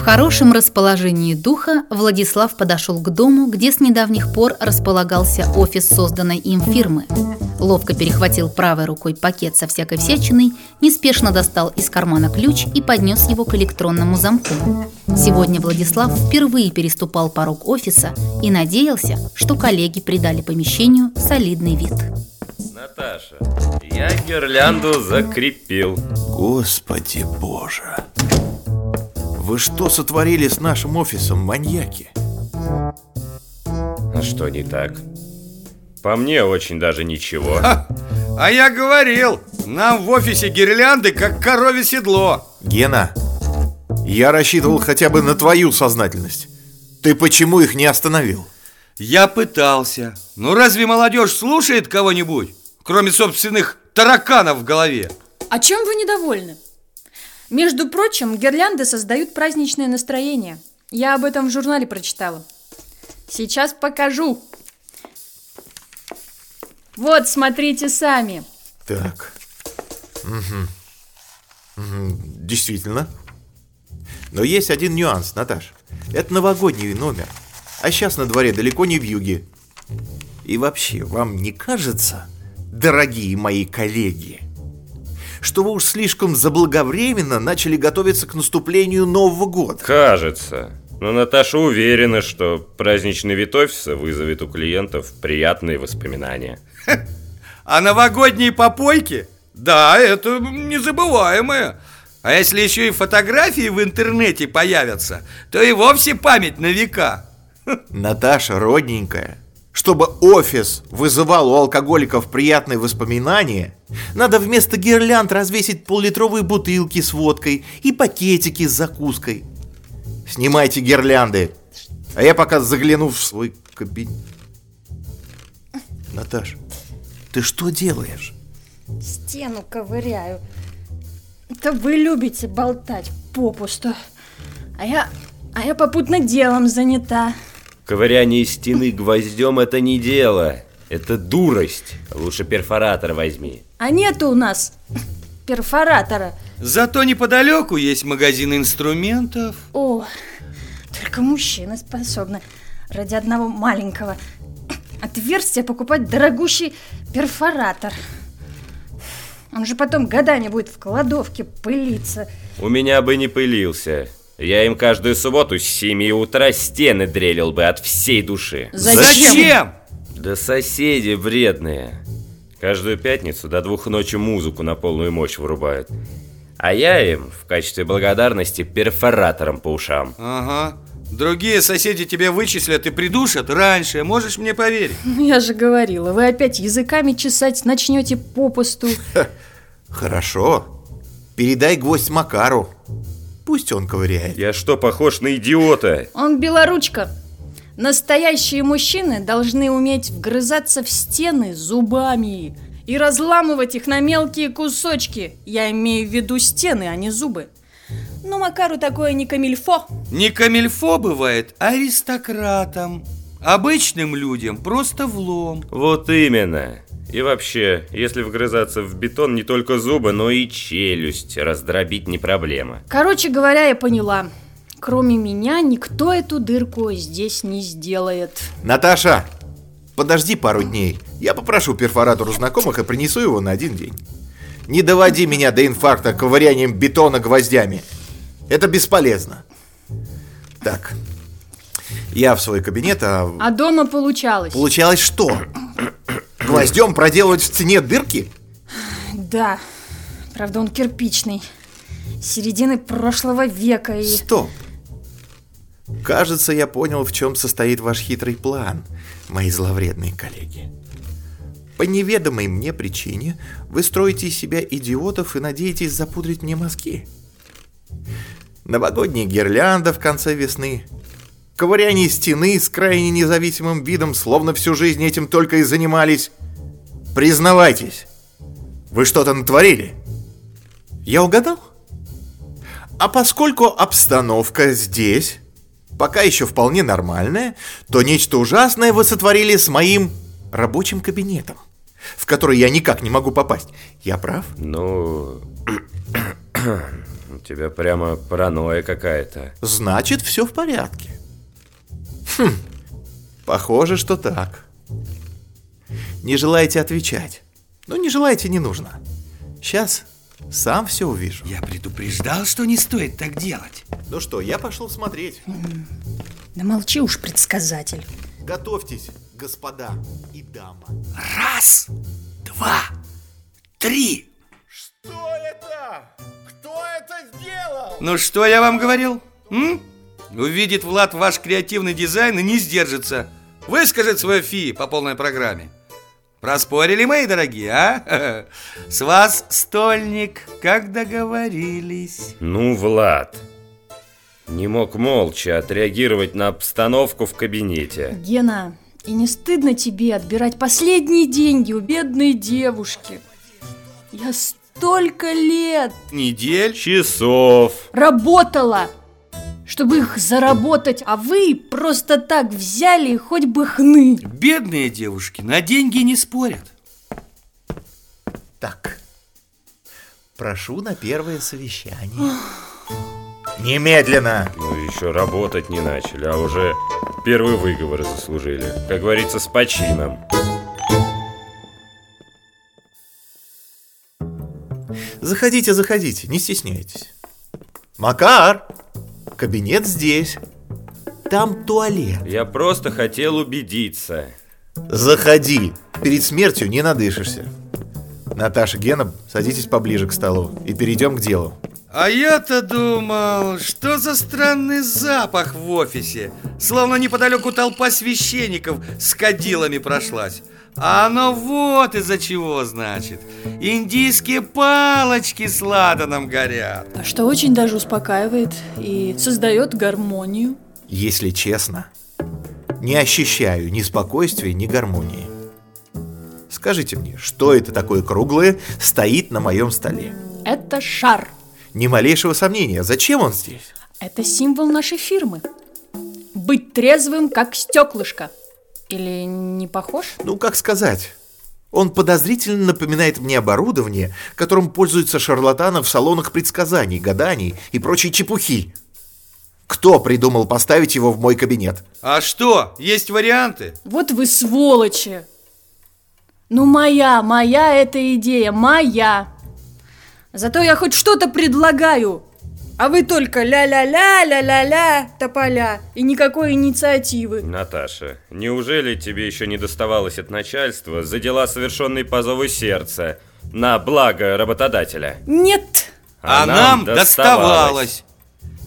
В хорошем расположении духа Владислав подошел к дому, где с недавних пор располагался офис созданной им фирмы. Ловко перехватил правой рукой пакет со всякой всячиной, неспешно достал из кармана ключ и поднес его к электронному замку. Сегодня Владислав впервые переступал порог офиса и надеялся, что коллеги придали помещению солидный вид. Наташа, я гирлянду закрепил. Господи боже. Вы что сотворили с нашим офисом, маньяки? А что не так? По мне очень даже ничего. Ха, а я говорил, нам в офисе гирлянды как корове седло. Гена, я рассчитывал хотя бы на твою сознательность. Ты почему их не остановил? Я пытался. Но разве молодежь слушает кого-нибудь, кроме собственных тараканов в голове? А чем вы недовольны? Между прочим, гирлянды создают праздничное настроение. Я об этом в журнале прочитала. Сейчас покажу. Вот, смотрите сами. Так. Угу. Угу. Действительно. Но есть один нюанс, Наташ. Это новогодний номер. А сейчас на дворе далеко не в юге. И вообще, вам не кажется, дорогие мои коллеги, что вы уж слишком заблаговременно начали готовиться к наступлению Нового года? Кажется. Но Наташа уверена, что праздничный вид офиса вызовет у клиентов приятные воспоминания. А новогодние попойки? Да, это незабываемое. А если еще и фотографии в интернете появятся, то и вовсе память на века. Наташа, родненькая, чтобы офис вызывал у алкоголиков приятные воспоминания, надо вместо гирлянд развесить поллитровые бутылки с водкой и пакетики с закуской. Снимайте гирлянды, а я пока загляну в свой кабинет. Наташ, ты что делаешь? Стену ковыряю. Это вы любите болтать попусту. А я, а я попутно делом занята. Ковыряние стены гвоздем это не дело. Это дурость. Лучше перфоратор возьми. А нету у нас перфоратора. Зато неподалеку есть магазин инструментов. О, только мужчины способны ради одного маленького отверстия покупать дорогущий перфоратор. Он же потом годами будет в кладовке пылиться. У меня бы не пылился. Я им каждую субботу с 7 утра стены дрелил бы от всей души. Зачем? Зачем? Да соседи вредные. Каждую пятницу до двух ночи музыку на полную мощь вырубают. А я им в качестве благодарности перфоратором по ушам. Ага. Другие соседи тебя вычислят и придушат раньше, можешь мне поверить? Ну, Я же говорила, вы опять языками чесать начнете попусту. Хорошо. Передай гвоздь Макару. Пусть он ковыряет. Я что, похож на идиота? Он белоручка. Настоящие мужчины должны уметь вгрызаться в стены зубами и разламывать их на мелкие кусочки. Я имею в виду стены, а не зубы. Но Макару такое не камильфо. Не камильфо бывает аристократам. Обычным людям просто влом. Вот именно. И вообще, если вгрызаться в бетон, не только зубы, но и челюсть раздробить не проблема. Короче говоря, я поняла. Кроме меня никто эту дырку здесь не сделает. Наташа, подожди пару дней. Я попрошу перфоратор у знакомых и принесу его на один день. Не доводи меня до инфаркта ковырянием бетона гвоздями. Это бесполезно. Так, я в свой кабинет, а А дома получалось. получалось что? Гвоздем проделывать в стене дырки? Да, правда он кирпичный. Середины прошлого века и... Стоп. Кажется, я понял, в чем состоит ваш хитрый план, мои зловредные коллеги. По неведомой мне причине вы строите из себя идиотов и надеетесь запудрить мне мозги. Новогодняя гирлянда в конце весны, ковыряние стены с крайне независимым видом, словно всю жизнь этим только и занимались. Признавайтесь, вы что-то натворили? Я угадал? А поскольку обстановка здесь пока еще вполне нормальная, то нечто ужасное вы сотворили с моим рабочим кабинетом, в который я никак не могу попасть. Я прав? Ну... тебя прямо паранойя какая-то. Значит, все в порядке. Хм, похоже, что так. Не желаете отвечать? Ну, не желаете, не нужно. Сейчас сам все увижу. Я предупреждал, что не стоит так делать. Ну что, я пошел смотреть. Да молчи уж, предсказатель. Готовьтесь, господа и дама. Раз, два, три. Что это? Кто это сделал? Ну что я вам говорил? М? Увидит Влад ваш креативный дизайн и не сдержится. Выскажет свое фи по полной программе. Проспорили, мои дорогие, а? С вас стольник, как договорились. Ну, Влад, не мог молча отреагировать на обстановку в кабинете. Гена, и не стыдно тебе отбирать последние деньги у бедной девушки? Я столько лет Недель. Часов. работала, чтобы их заработать, а вы просто так взяли хоть бы хны. Бедные девушки на деньги не спорят. Так, прошу на первое совещание. Немедленно! Ну, еще работать не начали, а уже первый выговор заслужили. Как говорится, с почином. Заходите, заходите, не стесняйтесь. Макар, кабинет здесь. Там туалет. Я просто хотел убедиться. Заходи. Перед смертью не надышишься. Наташа, Гена, садитесь поближе к столу и перейдем к делу. А я-то думал, что за странный запах в офисе Словно неподалеку толпа священников с кадилами прошлась А оно вот из-за чего, значит Индийские палочки с ладаном горят А что очень даже успокаивает и создает гармонию. Если честно, не ощущаю ни спокойствия, ни гармонии. Скажите мне, что это такое круглое стоит на моем столе? Это шар. Ни малейшего сомнения, зачем он здесь? Это символ нашей фирмы. Быть трезвым, как стеклышко. Или не похож? Ну, как сказать? Он подозрительно напоминает мне оборудование, которым пользуются шарлатаны в салонах предсказаний, гаданий и прочей чепухи. Кто придумал поставить его в мой кабинет? А что, есть варианты? Вот вы сволочи! Ну, моя, моя эта идея, моя! Зато я хоть что-то предлагаю, а вы только ля-ля-ля, ля-ля-ля, тополя, и никакой инициативы. Наташа, неужели тебе еще не доставалось от начальства за дела, совершенные по зову сердца, на благо работодателя? Нет! А, нам доставалось.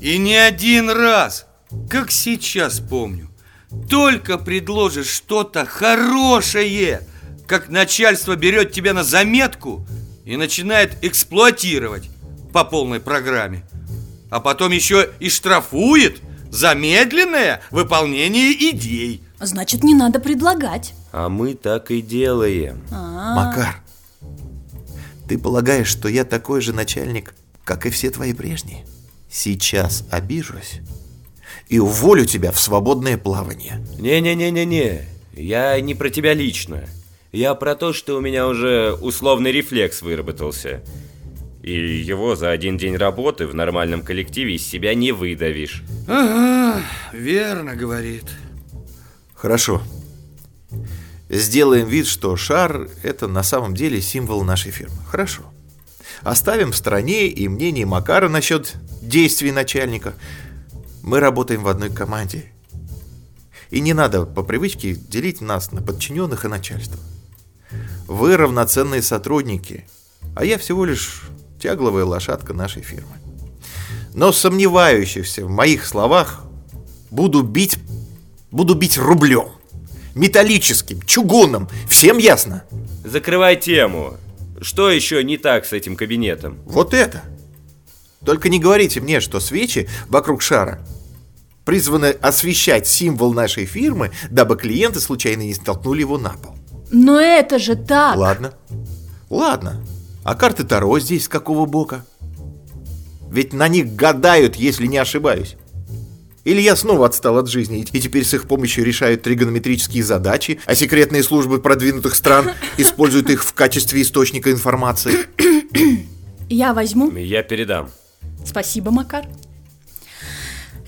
И не один раз, как сейчас помню. Только предложишь что-то хорошее, как начальство берет тебя на заметку и начинает эксплуатировать по полной программе. А потом еще и штрафует за медленное выполнение идей. Значит, не надо предлагать. А мы так и делаем. А, Макар, ты полагаешь, что я такой же начальник, как и все твои прежние? Сейчас обижусь и уволю тебя в свободное плавание. Не-не-не-не-не, я не про тебя лично. Я про то, что у меня уже условный рефлекс выработался. И его за один день работы в нормальном коллективе из себя не выдавишь. Ага, верно говорит. Хорошо. Сделаем вид, что шар – это на самом деле символ нашей фирмы. Хорошо. Оставим в стороне и мнение Макара насчет действий начальника. Мы работаем в одной команде. И не надо по привычке делить нас на подчиненных и начальство. Вы равноценные сотрудники, а я всего лишь тягловая лошадка нашей фирмы. Но сомневающихся в моих словах буду бить, буду бить рублем, металлическим, чугунным, всем ясно? Закрывай тему. Что еще не так с этим кабинетом? Вот это. Только не говорите мне, что свечи вокруг шара призваны освещать символ нашей фирмы, дабы клиенты случайно не столкнули его на пол. но это же так. Ладно. Ладно. А карты Таро здесь с какого бока? Ведь на них гадают, если не ошибаюсь. Или я снова отстал от жизни, и теперь с их помощью решают тригонометрические задачи, а секретные службы продвинутых стран используют их в качестве источника информации. Я возьму. Я передам. Спасибо, Макар.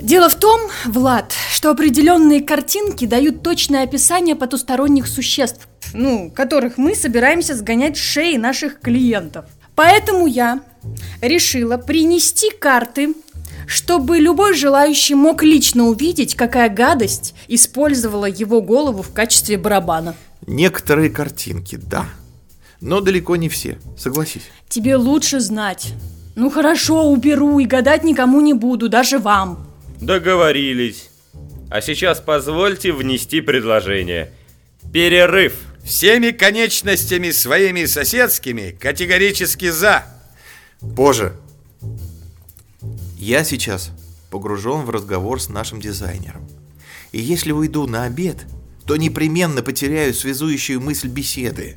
Дело в том, Влад, что определенные картинки дают точное описание потусторонних существ, ну, которых мы собираемся сгонять с шеи наших клиентов. Поэтому я решила принести карты, чтобы любой желающий мог лично увидеть, какая гадость использовала его голову в качестве барабана. Некоторые картинки, да. Но далеко не все, согласись. Тебе лучше знать. Ну хорошо, уберу и гадать никому не буду, даже вам. Договорились. А сейчас позвольте внести предложение. Перерыв. Всеми конечностями своими соседскими категорически за. Позже. Я сейчас погружен в разговор с нашим дизайнером. И если уйду на обед, то непременно потеряю связующую мысль беседы.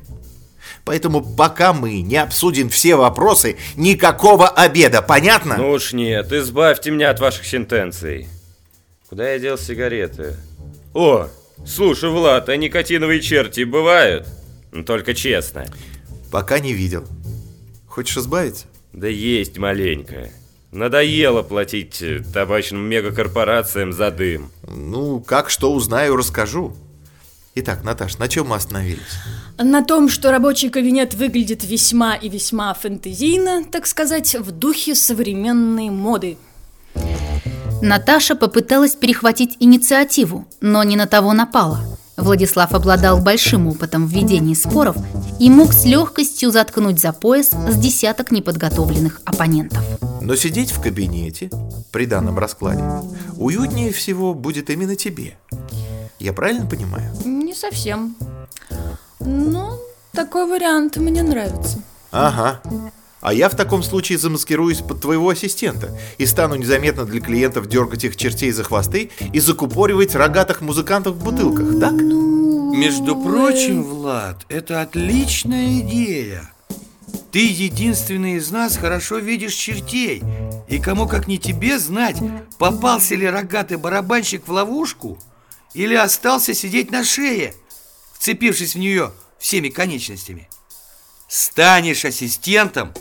Поэтому пока мы не обсудим все вопросы, никакого обеда, понятно? Ну уж нет, избавьте меня от ваших сентенций. Куда я дел сигареты? О, слушай, Влад, а никотиновые черти бывают? Ну, только честно. Пока не видел. Хочешь избавиться? Да есть маленькая. Надоело платить э, табачным мегакорпорациям за дым. Ну, как что узнаю, расскажу. Итак, Наташ, на чем мы остановились? На том, что рабочий кабинет выглядит весьма и весьма фэнтезийно, так сказать, в духе современной моды. Наташа попыталась перехватить инициативу, но не на того напала. Владислав обладал большим опытом в ведении споров и мог с легкостью заткнуть за пояс с десяток неподготовленных оппонентов. Но сидеть в кабинете, при данном раскладе, уютнее всего будет именно тебе. Я правильно понимаю? Не совсем. Но такой вариант мне нравится. Ага. А я в таком случае замаскируюсь под твоего ассистента и стану незаметно для клиентов дергать их чертей за хвосты и закупоривать рогатых музыкантов в бутылках, так? Между прочим, Влад, это отличная идея. Ты единственный из нас хорошо видишь чертей. И кому как не тебе знать, попался ли рогатый барабанщик в ловушку или остался сидеть на шее, вцепившись в нее всеми конечностями. Станешь ассистентом,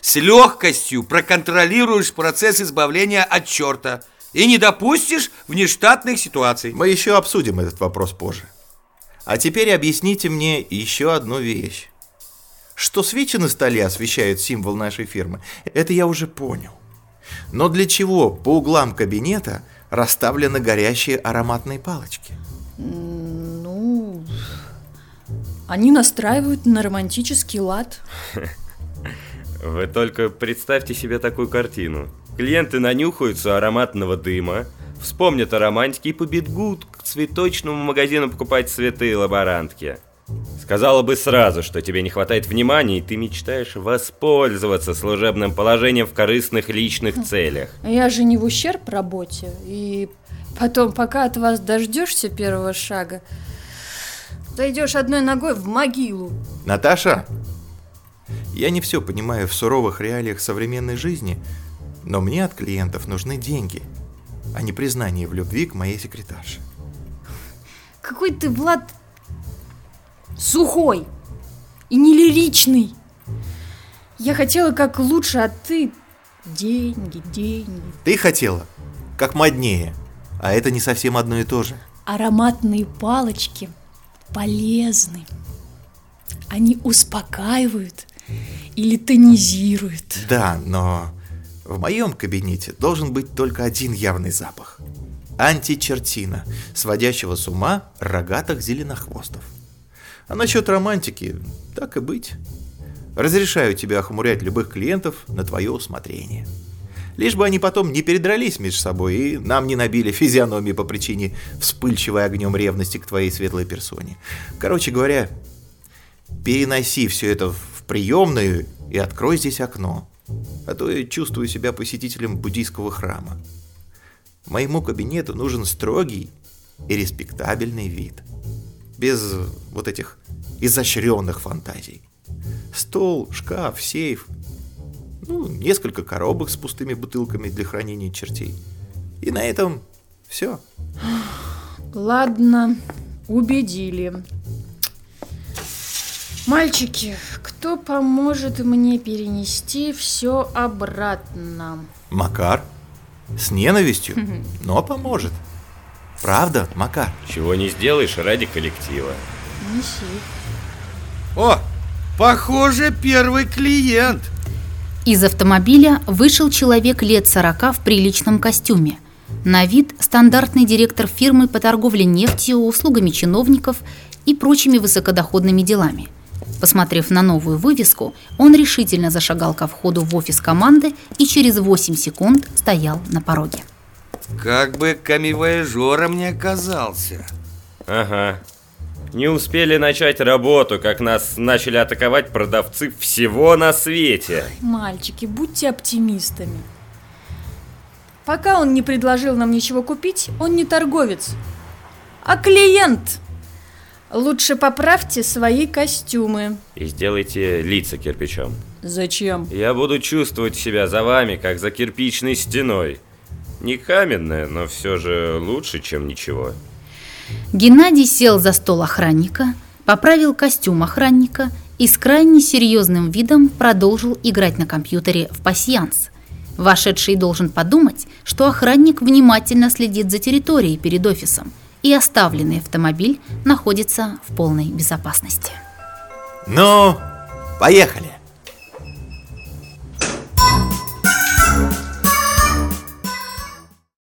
с легкостью проконтролируешь процесс избавления от черта и не допустишь внештатных ситуаций. Мы еще обсудим этот вопрос позже. А теперь объясните мне еще одну вещь. Что свечи на столе освещают символ нашей фирмы, это я уже понял. Но для чего по углам кабинета расставлены горящие ароматные палочки? Ну, они настраивают на романтический лад. Вы только представьте себе такую картину. Клиенты нанюхаются ароматного дыма, вспомнят о романтике и побегут к цветочному магазину покупать цветы и лаборантки. Сказала бы сразу, что тебе не хватает внимания, и ты мечтаешь воспользоваться служебным положением в корыстных личных целях. Я же не в ущерб работе. И потом, пока от вас дождешься первого шага, зайдешь одной ногой в могилу. Наташа, я не все понимаю в суровых реалиях современной жизни, но мне от клиентов нужны деньги, а не признание в любви к моей секретарше. Какой ты, Влад, сухой и нелиричный. Я хотела как лучше, а ты деньги, деньги. Ты хотела как моднее, а это не совсем одно и то же. Ароматные палочки полезны. Они успокаивают или тонизируют. Да, но в моем кабинете должен быть только один явный запах. Античертина, сводящего с ума рогатых зеленохвостов. А насчет романтики, так и быть. Разрешаю тебе охмурять любых клиентов на твое усмотрение. Лишь бы они потом не передрались между собой и нам не набили физиономии по причине вспыльчивой огнем ревности к твоей светлой персоне. Короче говоря, переноси все это в приемную и открой здесь окно. А то я чувствую себя посетителем буддийского храма. Моему кабинету нужен строгий и респектабельный вид. Без вот этих изощренных фантазий. Стол, шкаф, сейф. Ну, несколько коробок с пустыми бутылками для хранения чертей. И на этом все. Ладно, убедили. Мальчики, кто поможет мне перенести все обратно? Макар? С ненавистью, но поможет. Правда, Макар? Чего не сделаешь ради коллектива. Неси. О, похоже, первый клиент. Из автомобиля вышел человек лет 40 в приличном костюме. На вид стандартный директор фирмы по торговле нефтью, услугами чиновников и прочими высокодоходными делами. Посмотрев на новую вывеску, он решительно зашагал ко входу в офис команды и через 8 секунд стоял на пороге. Как бы камевояжером не оказался. Ага. Не успели начать работу, как нас начали атаковать продавцы всего на свете. Мальчики, будьте оптимистами. Пока он не предложил нам ничего купить, он не торговец, а клиент. Лучше поправьте свои костюмы. И сделайте лица кирпичом. Зачем? Я буду чувствовать себя за вами, как за кирпичной стеной. Не каменная, но все же лучше, чем ничего. Геннадий сел за стол охранника, поправил костюм охранника и с крайне серьезным видом продолжил играть на компьютере в пасьянс. Вошедший должен подумать, что охранник внимательно следит за территорией перед офисом, и оставленный автомобиль находится в полной безопасности. Ну, поехали.